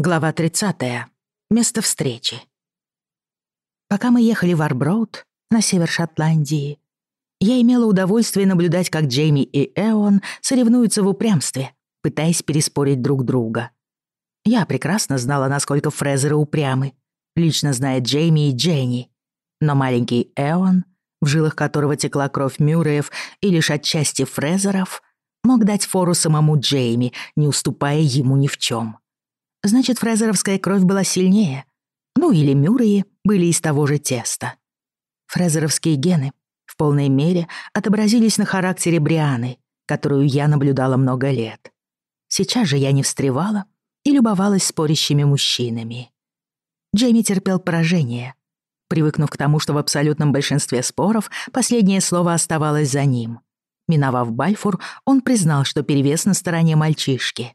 Глава 30. Место встречи. Пока мы ехали в Арброуд, на север Шотландии, я имела удовольствие наблюдать, как Джейми и Эон соревнуются в упрямстве, пытаясь переспорить друг друга. Я прекрасно знала, насколько Фрезеры упрямы, лично зная Джейми и Дженни. Но маленький Эон, в жилах которого текла кровь Мюрреев и лишь отчасти Фрезеров, мог дать фору самому Джейми, не уступая ему ни в чем. Значит, фрезеровская кровь была сильнее. Ну или мюрреи были из того же теста. Фрезеровские гены в полной мере отобразились на характере Брианы, которую я наблюдала много лет. Сейчас же я не встревала и любовалась спорящими мужчинами. Джейми терпел поражение, привыкнув к тому, что в абсолютном большинстве споров последнее слово оставалось за ним. Миновав Бальфур, он признал, что перевес на стороне мальчишки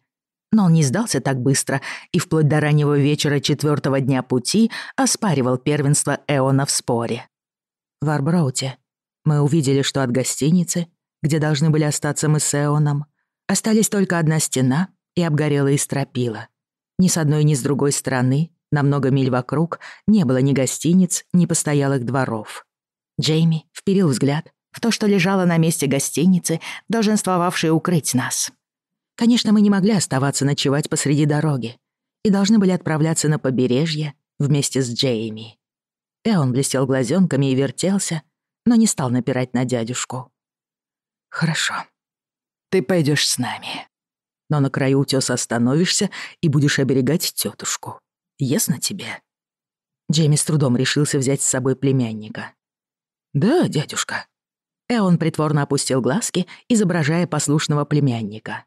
но он не сдался так быстро и вплоть до раннего вечера четвертого дня пути оспаривал первенство Эона в споре. В Арброуте мы увидели, что от гостиницы, где должны были остаться мы с Эоном, остались только одна стена и обгорелые стропила. Ни с одной, ни с другой стороны, на много миль вокруг, не было ни гостиниц, ни постоялых дворов. Джейми вперил взгляд в то, что лежало на месте гостиницы, долженствовавшее укрыть нас. Конечно, мы не могли оставаться ночевать посреди дороги и должны были отправляться на побережье вместе с Джейми. Эон блестел глазенками и вертелся, но не стал напирать на дядюшку. «Хорошо. Ты пойдешь с нами. Но на краю утёса остановишься и будешь оберегать тетушку. Ясно тебе?» Джейми с трудом решился взять с собой племянника. «Да, дядюшка». Эон притворно опустил глазки, изображая послушного племянника.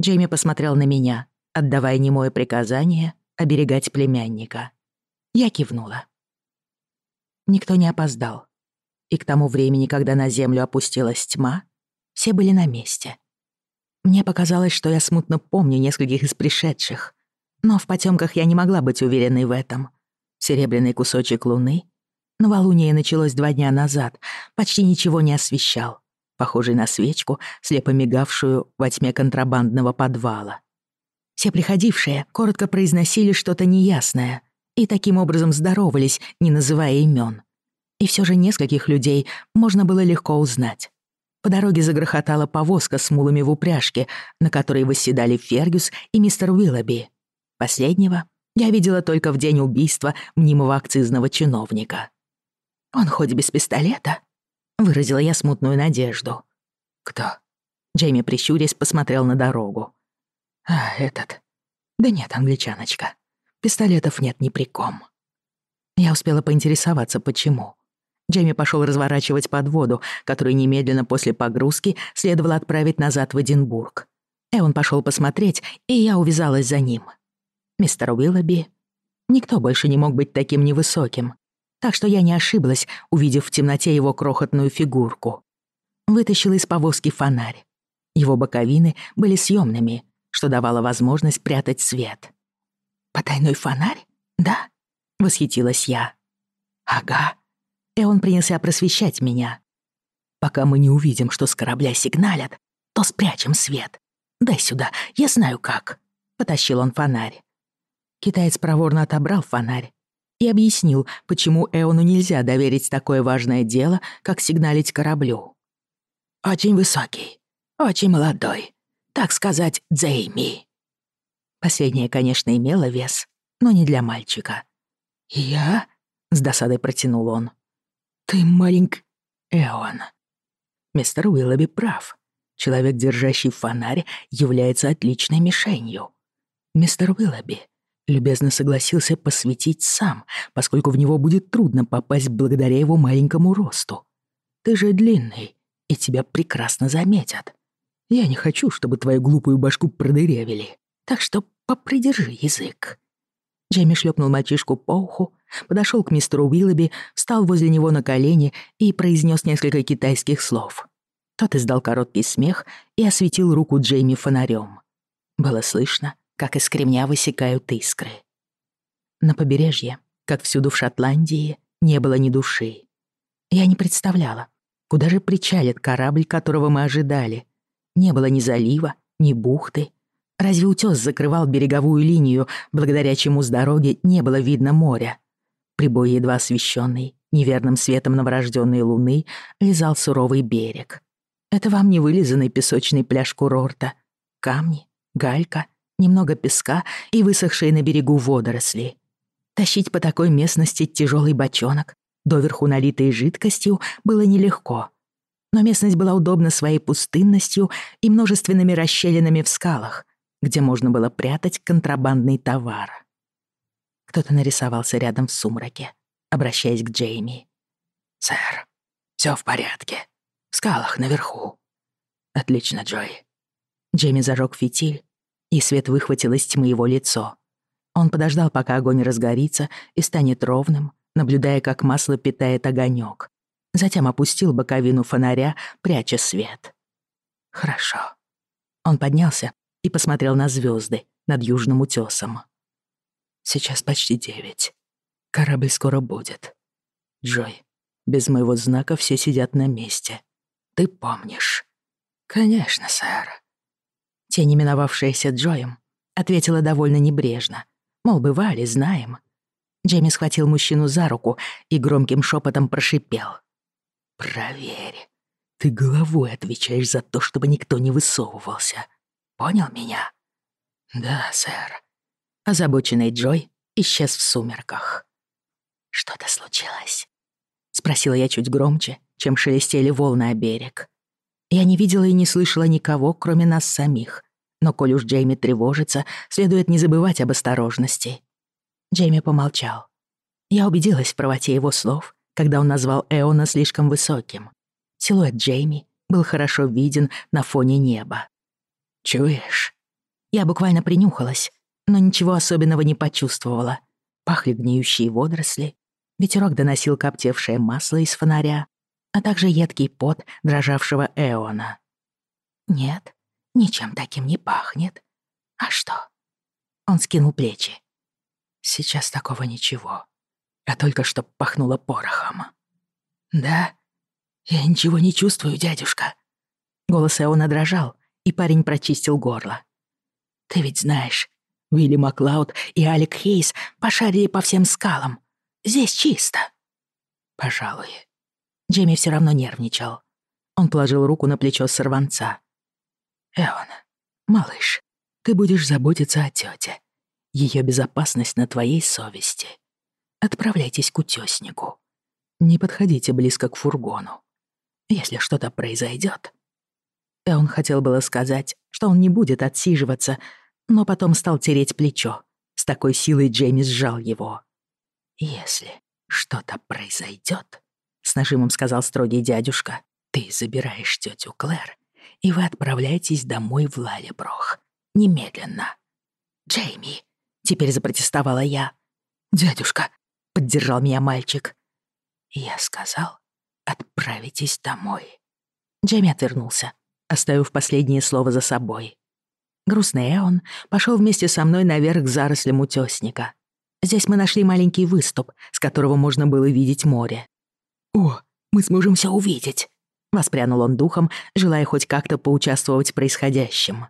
Джейми посмотрел на меня, отдавая немое приказание оберегать племянника. Я кивнула. Никто не опоздал. И к тому времени, когда на землю опустилась тьма, все были на месте. Мне показалось, что я смутно помню нескольких из пришедших, но в потемках я не могла быть уверенной в этом. Серебряный кусочек луны — новолуние началось два дня назад — почти ничего не освещал похожий на свечку, слепо мигавшую во тьме контрабандного подвала. Все приходившие коротко произносили что-то неясное и таким образом здоровались, не называя имен. И все же нескольких людей можно было легко узнать. По дороге загрохотала повозка с мулами в упряжке, на которой восседали Фергюс и мистер Уиллоби. Последнего я видела только в день убийства мнимого акцизного чиновника. «Он хоть без пистолета?» Выразила я смутную надежду. «Кто?» Джейми, прищурясь, посмотрел на дорогу. «А, этот. Да нет, англичаночка. Пистолетов нет ни при ком». Я успела поинтересоваться, почему. Джейми пошел разворачивать подводу, которую немедленно после погрузки следовало отправить назад в Эдинбург. И он пошел посмотреть, и я увязалась за ним. Мистер Уиллоби... Никто больше не мог быть таким невысоким так что я не ошиблась, увидев в темноте его крохотную фигурку. Вытащил из повозки фонарь. Его боковины были съемными, что давало возможность прятать свет. «Потайной фонарь? Да?» — восхитилась я. «Ага». И он принялся просвещать меня. «Пока мы не увидим, что с корабля сигналят, то спрячем свет. Дай сюда, я знаю как». Потащил он фонарь. Китаец проворно отобрал фонарь, и объяснил, почему Эону нельзя доверить такое важное дело, как сигналить кораблю. «Очень высокий, очень молодой, так сказать, Джейми». Последнее, конечно, имело вес, но не для мальчика. «Я?» — с досадой протянул он. «Ты маленький Эон». Мистер Уиллоби прав. Человек, держащий фонарь, является отличной мишенью. Мистер Уиллоби любезно согласился посвятить сам, поскольку в него будет трудно попасть благодаря его маленькому росту. Ты же длинный, и тебя прекрасно заметят. Я не хочу, чтобы твою глупую башку продырявили, так что попридержи язык». Джейми шлепнул мальчишку по уху, подошел к мистеру Уиллоби, встал возле него на колени и произнес несколько китайских слов. Тот издал короткий смех и осветил руку Джейми фонарем. Было слышно, как из кремня высекают искры. На побережье, как всюду в Шотландии, не было ни души. Я не представляла, куда же причалит корабль, которого мы ожидали. Не было ни залива, ни бухты. Разве утёс закрывал береговую линию, благодаря чему с дороги не было видно моря? Прибой, едва освещенный, неверным светом новорожденной луны, лизал суровый берег. Это вам не вылизанный песочный пляж курорта. Камни, галька — немного песка и высохшие на берегу водоросли. Тащить по такой местности тяжелый бочонок, доверху налитый жидкостью, было нелегко. Но местность была удобна своей пустынностью и множественными расщелинами в скалах, где можно было прятать контрабандный товар. Кто-то нарисовался рядом в сумраке, обращаясь к Джейми. «Сэр, все в порядке. В скалах наверху». «Отлично, Джой». Джейми зажег фитиль и свет выхватил из тьмы его лицо. Он подождал, пока огонь разгорится и станет ровным, наблюдая, как масло питает огонек. Затем опустил боковину фонаря, пряча свет. «Хорошо». Он поднялся и посмотрел на звезды над южным утесом. «Сейчас почти девять. Корабль скоро будет. Джой, без моего знака все сидят на месте. Ты помнишь?» «Конечно, сэр», тень, именовавшаяся Джоем, ответила довольно небрежно. Мол, бывали, знаем. Джейми схватил мужчину за руку и громким шепотом прошипел. «Проверь. Ты головой отвечаешь за то, чтобы никто не высовывался. Понял меня?» «Да, сэр». Озабоченный Джой исчез в сумерках. «Что-то случилось?» — спросила я чуть громче, чем шелестели волны о берег. Я не видела и не слышала никого, кроме нас самих. Но коль уж Джейми тревожится, следует не забывать об осторожности. Джейми помолчал. Я убедилась в правоте его слов, когда он назвал Эона слишком высоким. Силуэт Джейми был хорошо виден на фоне неба. «Чуешь?» Я буквально принюхалась, но ничего особенного не почувствовала. Пахли гниющие водоросли, ветерок доносил коптевшее масло из фонаря, а также едкий пот дрожавшего Эона. «Нет, ничем таким не пахнет. А что?» Он скинул плечи. «Сейчас такого ничего. А только что пахнуло порохом». «Да? Я ничего не чувствую, дядюшка». Голос Эона дрожал, и парень прочистил горло. «Ты ведь знаешь, Уилли Маклауд и Алек Хейс пошарили по всем скалам. Здесь чисто». «Пожалуй», Джейми все равно нервничал. Он положил руку на плечо сорванца. «Эон, малыш, ты будешь заботиться о тете. Ее безопасность на твоей совести. Отправляйтесь к утеснику. Не подходите близко к фургону. Если что-то произойдет. Эон хотел было сказать, что он не будет отсиживаться, но потом стал тереть плечо. С такой силой Джейми сжал его. «Если что-то произойдет, с нажимом сказал строгий дядюшка. «Ты забираешь тетю Клэр, и вы отправляетесь домой в Лалеброх. Немедленно». «Джейми!» — теперь запротестовала я. «Дядюшка!» — поддержал меня мальчик. Я сказал, «Отправитесь домой». Джейми отвернулся, оставив последнее слово за собой. Грустный Эон пошел вместе со мной наверх к зарослям утёсника. Здесь мы нашли маленький выступ, с которого можно было видеть море. «О, мы сможем все увидеть!» — воспрянул он духом, желая хоть как-то поучаствовать в происходящем.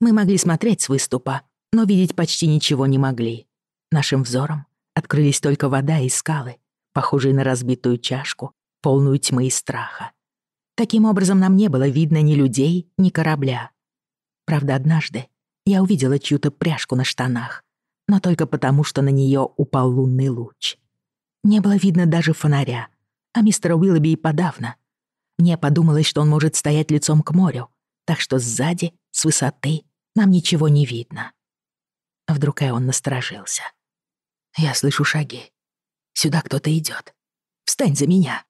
Мы могли смотреть с выступа, но видеть почти ничего не могли. Нашим взором открылись только вода и скалы, похожие на разбитую чашку, полную тьмы и страха. Таким образом, нам не было видно ни людей, ни корабля. Правда, однажды я увидела чью-то пряжку на штанах, но только потому, что на нее упал лунный луч. Не было видно даже фонаря, а мистера Уиллоби и подавно. Мне подумалось, что он может стоять лицом к морю, так что сзади, с высоты, нам ничего не видно. Вдруг он насторожился. Я слышу шаги. Сюда кто-то идет. Встань за меня.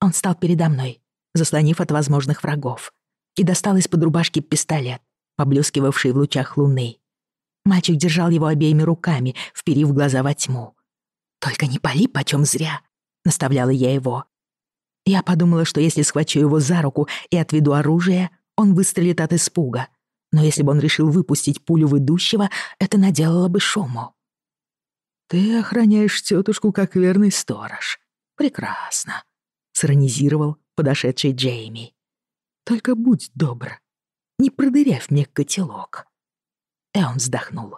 Он стал передо мной, заслонив от возможных врагов, и достал из-под рубашки пистолет, поблескивавший в лучах луны. Мальчик держал его обеими руками, вперив глаза во тьму. «Только не пали почем зря!» наставляла я его. Я подумала, что если схвачу его за руку и отведу оружие, он выстрелит от испуга. Но если бы он решил выпустить пулю в идущего, это наделало бы шуму. «Ты охраняешь тетушку как верный сторож. Прекрасно», — сиронизировал подошедший Джейми. «Только будь добр, не продырявь мне котелок». Эон вздохнул,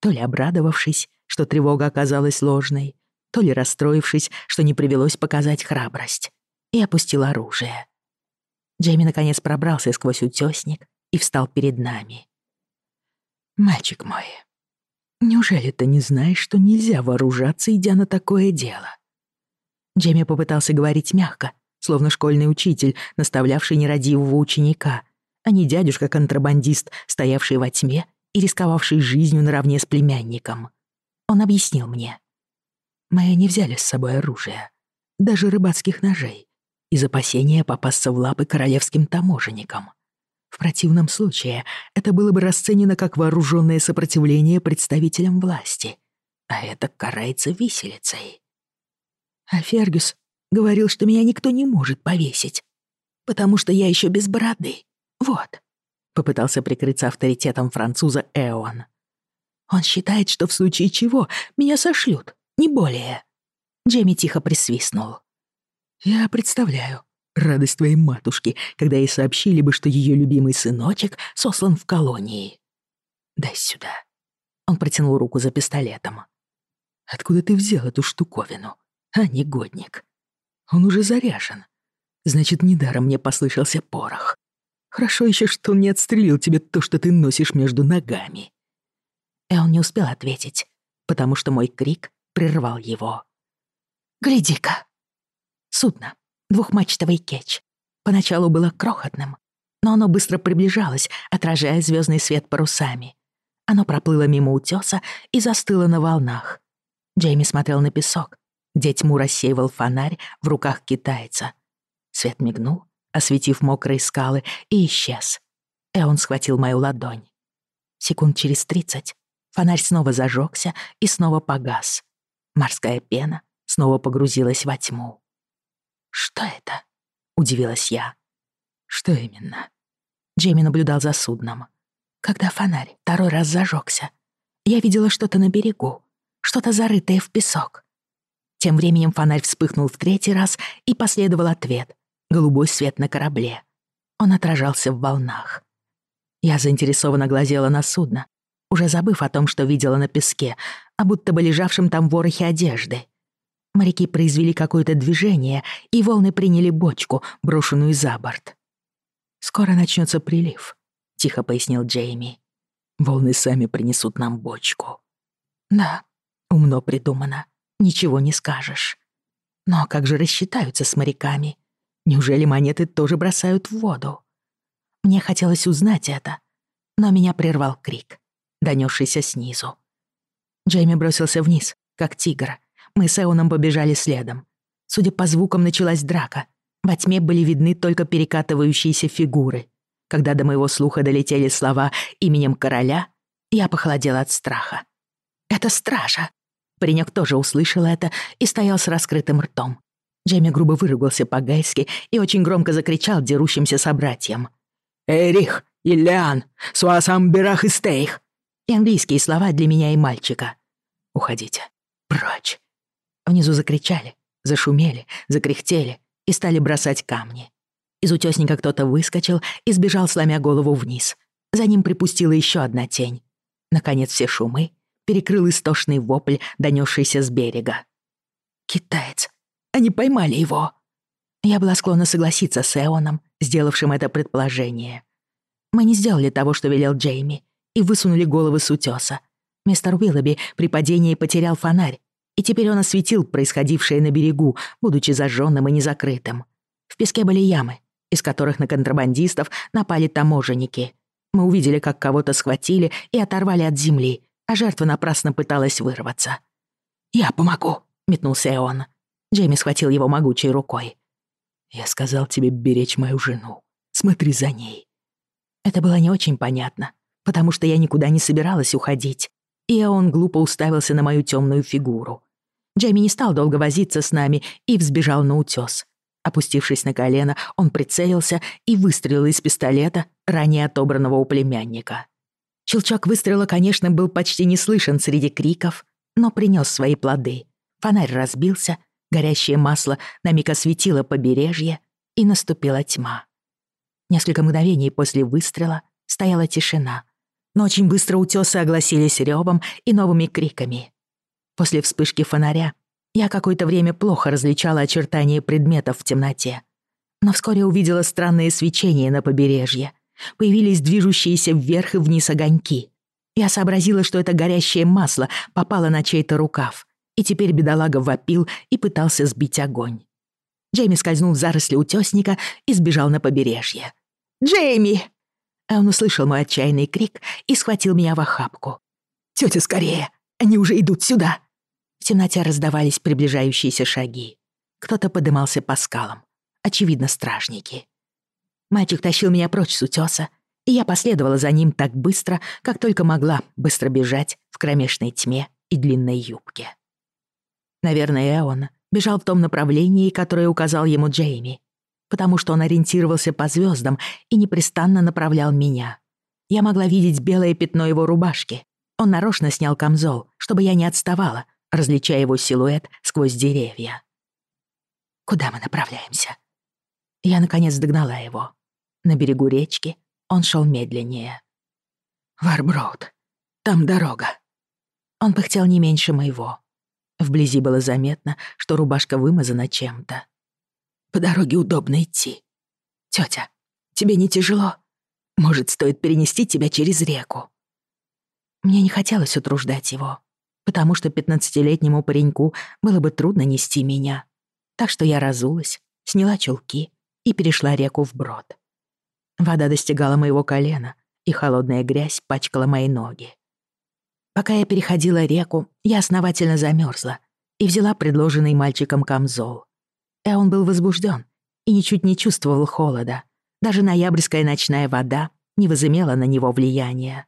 то ли обрадовавшись, что тревога оказалась ложной, то ли расстроившись, что не привелось показать храбрость, и опустил оружие. Джейми наконец пробрался сквозь утёсник и встал перед нами. «Мальчик мой, неужели ты не знаешь, что нельзя вооружаться, идя на такое дело?» Джейми попытался говорить мягко, словно школьный учитель, наставлявший нерадивого ученика, а не дядюшка-контрабандист, стоявший во тьме и рисковавший жизнью наравне с племянником. Он объяснил мне мои не взяли с собой оружие, даже рыбацких ножей, из опасения попасться в лапы королевским таможенникам. В противном случае это было бы расценено как вооруженное сопротивление представителям власти, а это карается виселицей. А Фергюс говорил, что меня никто не может повесить, потому что я еще без бороды. Вот. Попытался прикрыться авторитетом француза Эон. Он считает, что в случае чего меня сошлют, не более». Джейми тихо присвистнул. «Я представляю радость твоей матушки, когда ей сообщили бы, что ее любимый сыночек сослан в колонии». «Дай сюда». Он протянул руку за пистолетом. «Откуда ты взял эту штуковину, а, негодник? Он уже заряжен. Значит, недаром мне послышался порох. Хорошо еще, что он не отстрелил тебе то, что ты носишь между ногами». И он не успел ответить, потому что мой крик прервал его. «Гляди-ка!» Судно, двухмачтовый кетч, поначалу было крохотным, но оно быстро приближалось, отражая звездный свет парусами. Оно проплыло мимо утёса и застыло на волнах. Джейми смотрел на песок, где тьму рассеивал фонарь в руках китайца. Свет мигнул, осветив мокрые скалы, и исчез. Эон схватил мою ладонь. Секунд через тридцать фонарь снова зажегся и снова погас. Морская пена снова погрузилась во тьму. «Что это?» — удивилась я. «Что именно?» Джейми наблюдал за судном. Когда фонарь второй раз зажегся, я видела что-то на берегу, что-то зарытое в песок. Тем временем фонарь вспыхнул в третий раз, и последовал ответ — голубой свет на корабле. Он отражался в волнах. Я заинтересованно глазела на судно, уже забыв о том, что видела на песке, а будто бы лежавшем там ворохе одежды. Моряки произвели какое-то движение, и волны приняли бочку, брошенную за борт. «Скоро начнется прилив», — тихо пояснил Джейми. «Волны сами принесут нам бочку». «Да, умно придумано. Ничего не скажешь. Но как же рассчитаются с моряками? Неужели монеты тоже бросают в воду?» Мне хотелось узнать это, но меня прервал крик донесшийся снизу. Джейми бросился вниз, как тигр. Мы с Эоном побежали следом. Судя по звукам, началась драка. Во тьме были видны только перекатывающиеся фигуры. Когда до моего слуха долетели слова именем короля, я похолодела от страха. «Это стража!» Паренек тоже услышал это и стоял с раскрытым ртом. Джейми грубо выругался по-гайски и очень громко закричал дерущимся собратьям. «Эрих! Ильян! Суасамбирах и Стейх! и английские слова для меня и мальчика. Уходите. Прочь. Внизу закричали, зашумели, закряхтели и стали бросать камни. Из утёсника кто-то выскочил и сбежал, сломя голову вниз. За ним припустила еще одна тень. Наконец все шумы перекрыл истошный вопль, донесшийся с берега. «Китаец! Они поймали его!» Я была склонна согласиться с Эоном, сделавшим это предположение. Мы не сделали того, что велел Джейми, и высунули головы с утёса. Мистер Уиллоби при падении потерял фонарь, и теперь он осветил происходившее на берегу, будучи зажжённым и незакрытым. В песке были ямы, из которых на контрабандистов напали таможенники. Мы увидели, как кого-то схватили и оторвали от земли, а жертва напрасно пыталась вырваться. «Я помогу», — метнулся он. Джейми схватил его могучей рукой. «Я сказал тебе беречь мою жену. Смотри за ней». Это было не очень понятно, потому что я никуда не собиралась уходить. И он глупо уставился на мою темную фигуру. Джейми не стал долго возиться с нами и взбежал на утес. Опустившись на колено, он прицелился и выстрелил из пистолета, ранее отобранного у племянника. Щелчок выстрела, конечно, был почти не слышен среди криков, но принес свои плоды. Фонарь разбился, горящее масло на миг осветило побережье, и наступила тьма. Несколько мгновений после выстрела стояла тишина — но очень быстро утёсы огласились рёвом и новыми криками. После вспышки фонаря я какое-то время плохо различала очертания предметов в темноте, но вскоре увидела странное свечение на побережье. Появились движущиеся вверх и вниз огоньки. Я сообразила, что это горящее масло попало на чей-то рукав, и теперь бедолага вопил и пытался сбить огонь. Джейми скользнул в заросли утёсника и сбежал на побережье. «Джейми!» А он услышал мой отчаянный крик и схватил меня в охапку. «Тётя, скорее! Они уже идут сюда!» В темноте раздавались приближающиеся шаги. Кто-то подымался по скалам. Очевидно, стражники. Мальчик тащил меня прочь с утёса, и я последовала за ним так быстро, как только могла быстро бежать в кромешной тьме и длинной юбке. Наверное, он бежал в том направлении, которое указал ему Джейми, потому что он ориентировался по звездам и непрестанно направлял меня. Я могла видеть белое пятно его рубашки. Он нарочно снял камзол, чтобы я не отставала, различая его силуэт сквозь деревья. «Куда мы направляемся?» Я, наконец, догнала его. На берегу речки он шел медленнее. «Варброуд, там дорога». Он пыхтел не меньше моего. Вблизи было заметно, что рубашка вымазана чем-то. По дороге удобно идти. Тётя, тебе не тяжело? Может, стоит перенести тебя через реку?» Мне не хотелось утруждать его, потому что пятнадцатилетнему пареньку было бы трудно нести меня. Так что я разулась, сняла чулки и перешла реку вброд. Вода достигала моего колена, и холодная грязь пачкала мои ноги. Пока я переходила реку, я основательно замерзла и взяла предложенный мальчиком камзол. А Эон был возбужден и ничуть не чувствовал холода. Даже ноябрьская ночная вода не возымела на него влияния.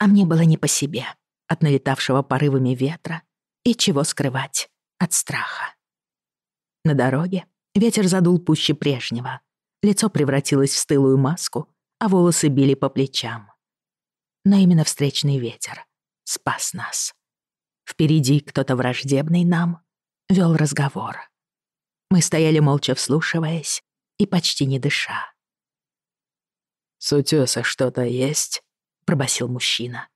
А мне было не по себе от налетавшего порывами ветра и чего скрывать от страха. На дороге ветер задул пуще прежнего. Лицо превратилось в стылую маску, а волосы били по плечам. Но именно встречный ветер спас нас. Впереди кто-то враждебный нам вел разговор. Мы стояли молча вслушиваясь и почти не дыша. «С утёса что-то есть?» — пробасил мужчина.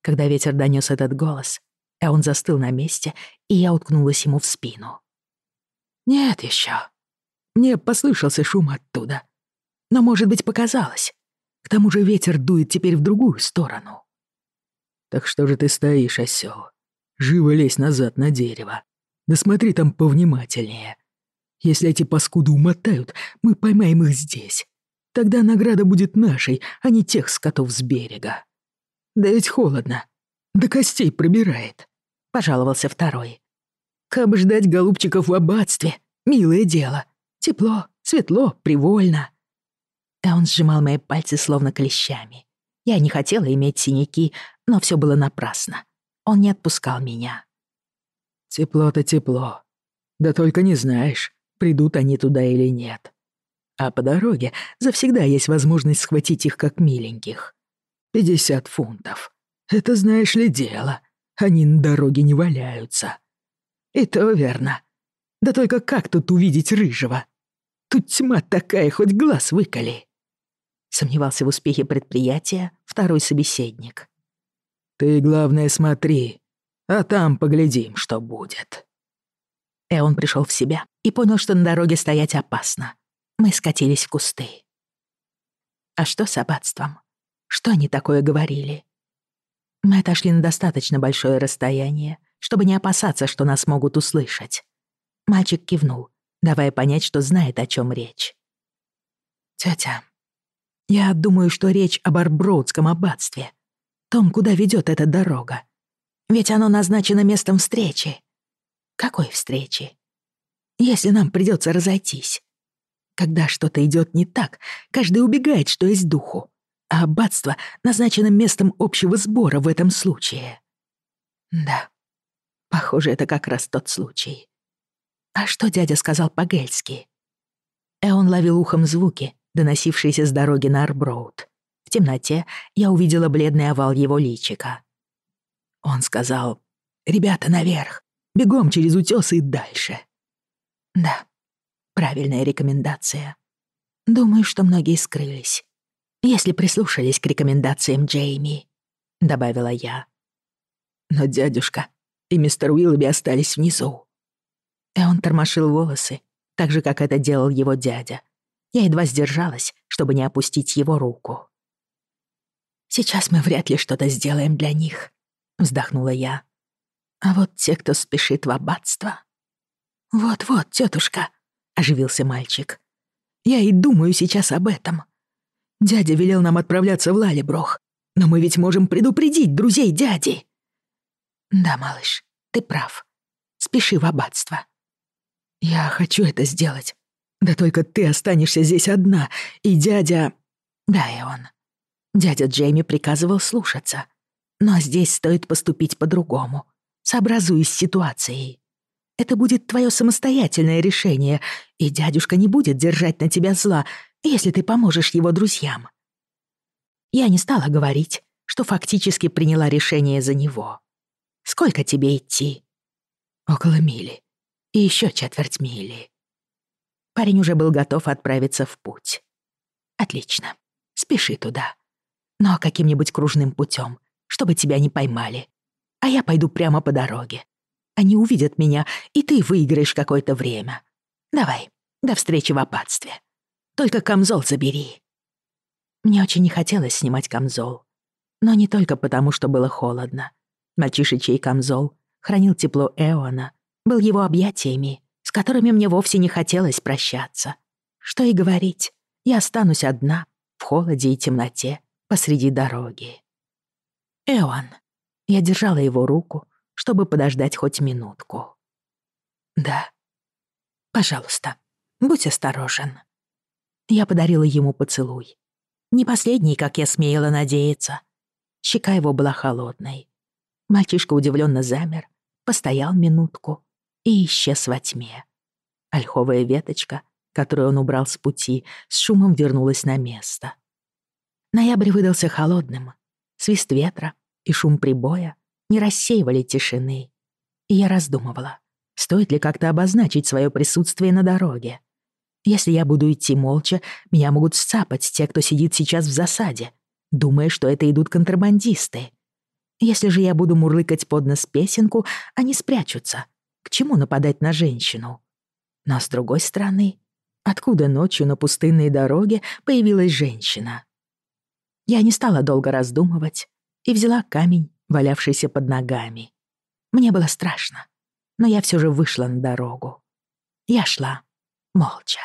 Когда ветер донёс этот голос, а он застыл на месте, и я уткнулась ему в спину. «Нет ещё. Мне послышался шум оттуда. Но, может быть, показалось. К тому же ветер дует теперь в другую сторону». «Так что же ты стоишь, осёл? Живо лезь назад на дерево. Да смотри там повнимательнее. Если эти паскуды умотают, мы поймаем их здесь. Тогда награда будет нашей, а не тех скотов с берега. Да ведь холодно. До костей пробирает. Пожаловался второй. Кабы ждать голубчиков в аббатстве. Милое дело. Тепло, светло, привольно. А он сжимал мои пальцы словно клещами. Я не хотела иметь синяки, но все было напрасно. Он не отпускал меня. «Тепло-то тепло. Да только не знаешь, придут они туда или нет. А по дороге завсегда есть возможность схватить их как миленьких. 50 фунтов. Это знаешь ли дело. Они на дороге не валяются. И то верно. Да только как тут увидеть рыжего? Тут тьма такая, хоть глаз выколи. Сомневался в успехе предприятия второй собеседник. Ты, главное, смотри, а там поглядим, что будет. Эон пришел в себя и понял, что на дороге стоять опасно. Мы скатились в кусты. А что с аббатством? Что они такое говорили? Мы отошли на достаточно большое расстояние, чтобы не опасаться, что нас могут услышать. Мальчик кивнул, давая понять, что знает, о чем речь. «Тётя, я думаю, что речь об Арброудском аббатстве, том, куда ведет эта дорога. Ведь оно назначено местом встречи. Какой встречи? Если нам придется разойтись. Когда что-то идет не так, каждый убегает, что есть духу, а аббатство назначено местом общего сбора в этом случае. Да, похоже, это как раз тот случай. А что дядя сказал по-гельски? Эон ловил ухом звуки, доносившиеся с дороги на Арброуд. В темноте я увидела бледный овал его личика. Он сказал «Ребята, наверх! Бегом через утёсы и дальше. Да, правильная рекомендация. Думаю, что многие скрылись, если прислушались к рекомендациям Джейми, добавила я. Но дядюшка и мистер Уиллоби остались внизу. И он тормошил волосы, так же, как это делал его дядя. Я едва сдержалась, чтобы не опустить его руку. «Сейчас мы вряд ли что-то сделаем для них», — вздохнула я. А вот те, кто спешит в аббатство. Вот-вот, тетушка, оживился мальчик. Я и думаю сейчас об этом. Дядя велел нам отправляться в Лалеброх, но мы ведь можем предупредить друзей дяди. Да, малыш, ты прав. Спеши в аббатство. Я хочу это сделать. Да только ты останешься здесь одна, и дядя... Да, и он. Дядя Джейми приказывал слушаться. Но здесь стоит поступить по-другому сообразуясь с ситуацией. Это будет твое самостоятельное решение, и дядюшка не будет держать на тебя зла, если ты поможешь его друзьям. Я не стала говорить, что фактически приняла решение за него. Сколько тебе идти? Около мили. И еще четверть мили. Парень уже был готов отправиться в путь. Отлично. Спеши туда. Но каким-нибудь кружным путем, чтобы тебя не поймали а я пойду прямо по дороге. Они увидят меня, и ты выиграешь какое-то время. Давай, до встречи в опадстве. Только камзол забери». Мне очень не хотелось снимать камзол. Но не только потому, что было холодно. Мальчишечий камзол хранил тепло Эона, был его объятиями, с которыми мне вовсе не хотелось прощаться. Что и говорить, я останусь одна в холоде и темноте посреди дороги. Эон. Я держала его руку, чтобы подождать хоть минутку. «Да. Пожалуйста, будь осторожен». Я подарила ему поцелуй. Не последний, как я смеяла надеяться. Щека его была холодной. Мальчишка удивленно замер, постоял минутку и исчез во тьме. Ольховая веточка, которую он убрал с пути, с шумом вернулась на место. Ноябрь выдался холодным. Свист ветра, и шум прибоя не рассеивали тишины. И я раздумывала, стоит ли как-то обозначить свое присутствие на дороге. Если я буду идти молча, меня могут сцапать те, кто сидит сейчас в засаде, думая, что это идут контрабандисты. Если же я буду мурлыкать под нос песенку, они спрячутся. К чему нападать на женщину? Но с другой стороны, откуда ночью на пустынной дороге появилась женщина? Я не стала долго раздумывать и взяла камень, валявшийся под ногами. Мне было страшно, но я все же вышла на дорогу. Я шла молча.